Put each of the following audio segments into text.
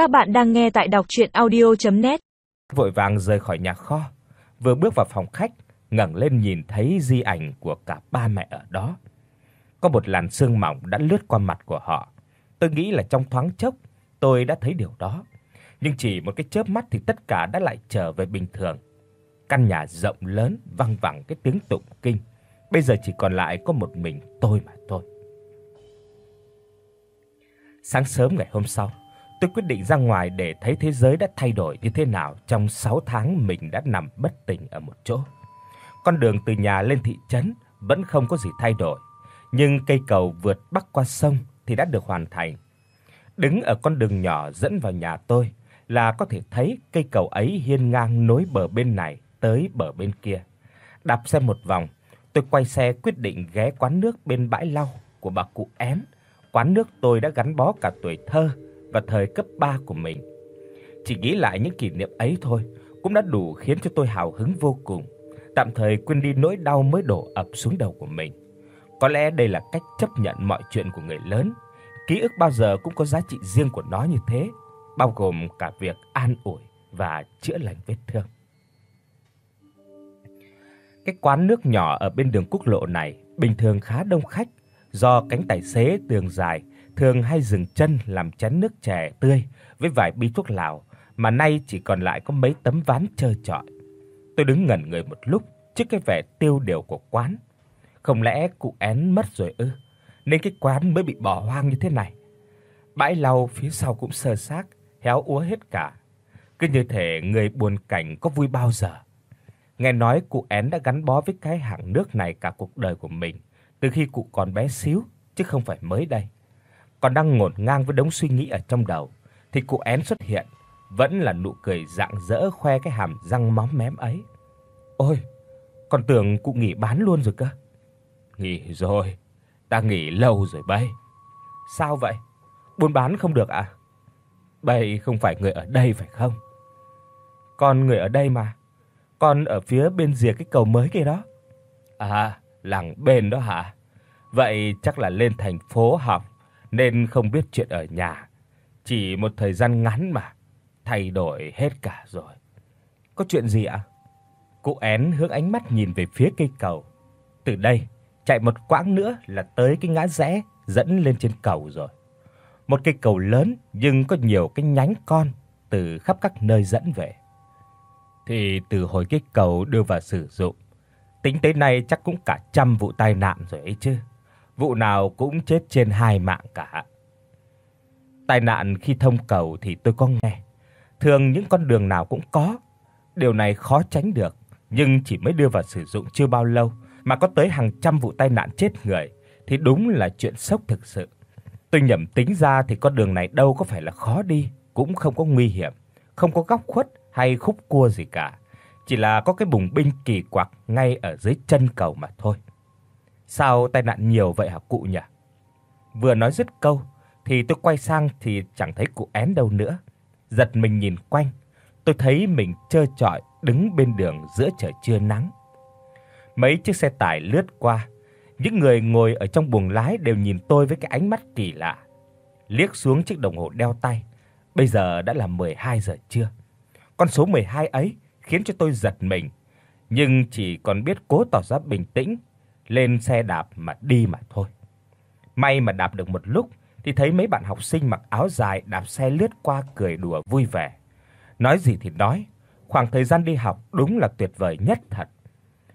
Các bạn đang nghe tại đọc docchuyenaudio.net. Vội vàng rời khỏi nhà kho, vừa bước vào phòng khách, ngẩng lên nhìn thấy di ảnh của cả ba mẹ ở đó. Có một làn sương mỏng đã lướt qua mặt của họ. Tôi nghĩ là trong thoáng chốc tôi đã thấy điều đó, nhưng chỉ một cái chớp mắt thì tất cả đã lại trở về bình thường. Căn nhà rộng lớn vang vẳng cái tiếng tụng kinh. Bây giờ chỉ còn lại có một mình tôi mà thôi. Sáng sớm ngày hôm sau, tôi quyết định ra ngoài để thấy thế giới đã thay đổi như thế nào trong 6 tháng mình đã nằm bất tỉnh ở một chỗ. Con đường từ nhà lên thị trấn vẫn không có gì thay đổi, nhưng cây cầu vượt bắc qua sông thì đã được hoàn thành. Đứng ở con đường nhỏ dẫn vào nhà tôi là có thể thấy cây cầu ấy hiên ngang nối bờ bên này tới bờ bên kia. Đạp xe một vòng, tôi quay xe quyết định ghé quán nước bên bãi lau của bà cụ Én quán nước tôi đã gắn bó cả tuổi thơ và thời cấp 3 của mình. Chỉ nghĩ lại những kỷ niệm ấy thôi cũng đã đủ khiến cho tôi hào hứng vô cùng, tạm thời quên đi nỗi đau mới đổ ập xuống đầu của mình. Có lẽ đây là cách chấp nhận mọi chuyện của người lớn. Ký ức bao giờ cũng có giá trị riêng của nó như thế, bao gồm cả việc an ủi và chữa lành vết thương. Cái quán nước nhỏ ở bên đường quốc lộ này bình thường khá đông khách do cánh tài xế đường dài thường hay dừng chân làm chén nước chè tươi với vài bí thuốc lào, mà nay chỉ còn lại có mấy tấm ván trơ trọi. Tôi đứng ngẩn người một lúc trước cái vẻ tiêu điều của quán. Không lẽ cụ én mất rồi ư? Nên cái quán mới bị bỏ hoang như thế này. Bãi lau phía sau cũng sơ xác, héo úa hết cả. Cứ như thể người buồn cảnh có vui bao giờ. Nghe nói cụ én đã gắn bó với cái hàng nước này cả cuộc đời của mình từ khi cụ còn bé xíu chứ không phải mới đây. Còn đang ngổn ngang với đống suy nghĩ ở trong đầu thì cụ én xuất hiện, vẫn là nụ cười rạng rỡ khoe cái hàm răng móm mém ấy. Ôi, con tưởng cụ nghỉ bán luôn rồi cơ. Nghỉ rồi, ta nghỉ lâu rồi bay. Sao vậy? Buôn bán không được à? Bay không phải người ở đây phải không? Con người ở đây mà. Con ở phía bên rìa cái cầu mới kia đó. À, làng bên đó hả? Vậy chắc là lên thành phố học nên không biết chuyện ở nhà. Chỉ một thời gian ngắn mà, thay đổi hết cả rồi. Có chuyện gì ạ? Cụ én hướng ánh mắt nhìn về phía cây cầu. Từ đây, chạy một quãng nữa là tới cái ngã rẽ dẫn lên trên cầu rồi. Một cây cầu lớn nhưng có nhiều cái nhánh con từ khắp các nơi dẫn về. Thì từ hồi cái cầu đưa vào sử dụng, tính tới nay chắc cũng cả trăm vụ tai nạn rồi ấy chứ. Vụ nào cũng chết trên hai mạng cả. Tai nạn khi thông cầu thì tôi có nghe, thường những con đường nào cũng có. Điều này khó tránh được, nhưng chỉ mới đưa vào sử dụng chưa bao lâu mà có tới hàng trăm vụ tai nạn chết người thì đúng là chuyện sốc thực sự. Tôi nhẩm tính ra thì con đường này đâu có phải là khó đi, cũng không có nguy hiểm, không có góc khuất hay khúc cua gì cả, chỉ là có cái bùng binh kỳ quặc ngay ở dưới chân cầu mà thôi. Sao tai nạn nhiều vậy hả cụ nhỉ? Vừa nói dứt câu thì tôi quay sang thì chẳng thấy cụ én đâu nữa. Giật mình nhìn quanh, tôi thấy mình trơ trọi đứng bên đường giữa trời trưa nắng. Mấy chiếc xe tải lướt qua, những người ngồi ở trong buồng lái đều nhìn tôi với cái ánh mắt kỳ lạ. Liếc xuống chiếc đồng hồ đeo tay, bây giờ đã là 12 giờ trưa. Con số 12 ấy khiến cho tôi giật mình, nhưng chỉ còn biết cố tỏ ra bình tĩnh, lên xe đạp mà đi mà thôi. May mà đạp được một lúc thì thấy mấy bạn học sinh mặc áo dài đạp xe lướt qua cười đùa vui vẻ. Nói gì thì nói, khoảng thời gian đi học đúng là tuyệt vời nhất thật.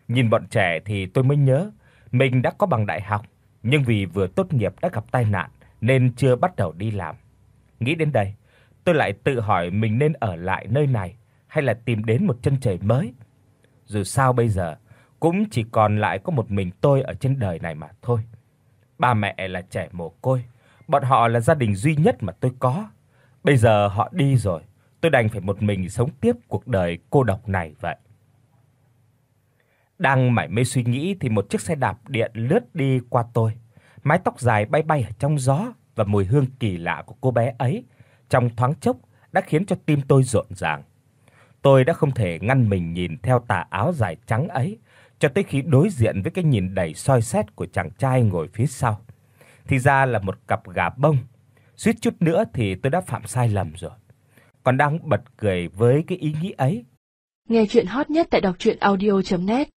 Nhìn bọn trẻ thì tôi mới nhớ mình đã có bằng đại học, nhưng vì vừa tốt nghiệp đã gặp tai nạn nên chưa bắt đầu đi làm. Nghĩ đến đây, tôi lại tự hỏi mình nên ở lại nơi này hay là tìm đến một chân trời mới. Dù sao bây giờ cũng chỉ còn lại có một mình tôi ở trên đời này mà thôi. Ba mẹ là trẻ mồ côi, bọn họ là gia đình duy nhất mà tôi có. Bây giờ họ đi rồi, tôi đành phải một mình sống tiếp cuộc đời cô độc này vậy. Đang mải mê suy nghĩ thì một chiếc xe đạp điện lướt đi qua tôi. Mái tóc dài bay bay ở trong gió và mùi hương kỳ lạ của cô bé ấy trong thoáng chốc đã khiến cho tim tôi rộn ràng. Tôi đã không thể ngăn mình nhìn theo tà áo dài trắng ấy cho tới khi đối diện với cái nhìn đầy soi xét của chàng trai ngồi phía sau. Thì ra là một cặp gà bông. Suýt chút nữa thì tôi đã phạm sai lầm rồi. còn đang bật cười với cái ý nghĩ ấy. Nghe truyện hot nhất tại doctruyenaudio.net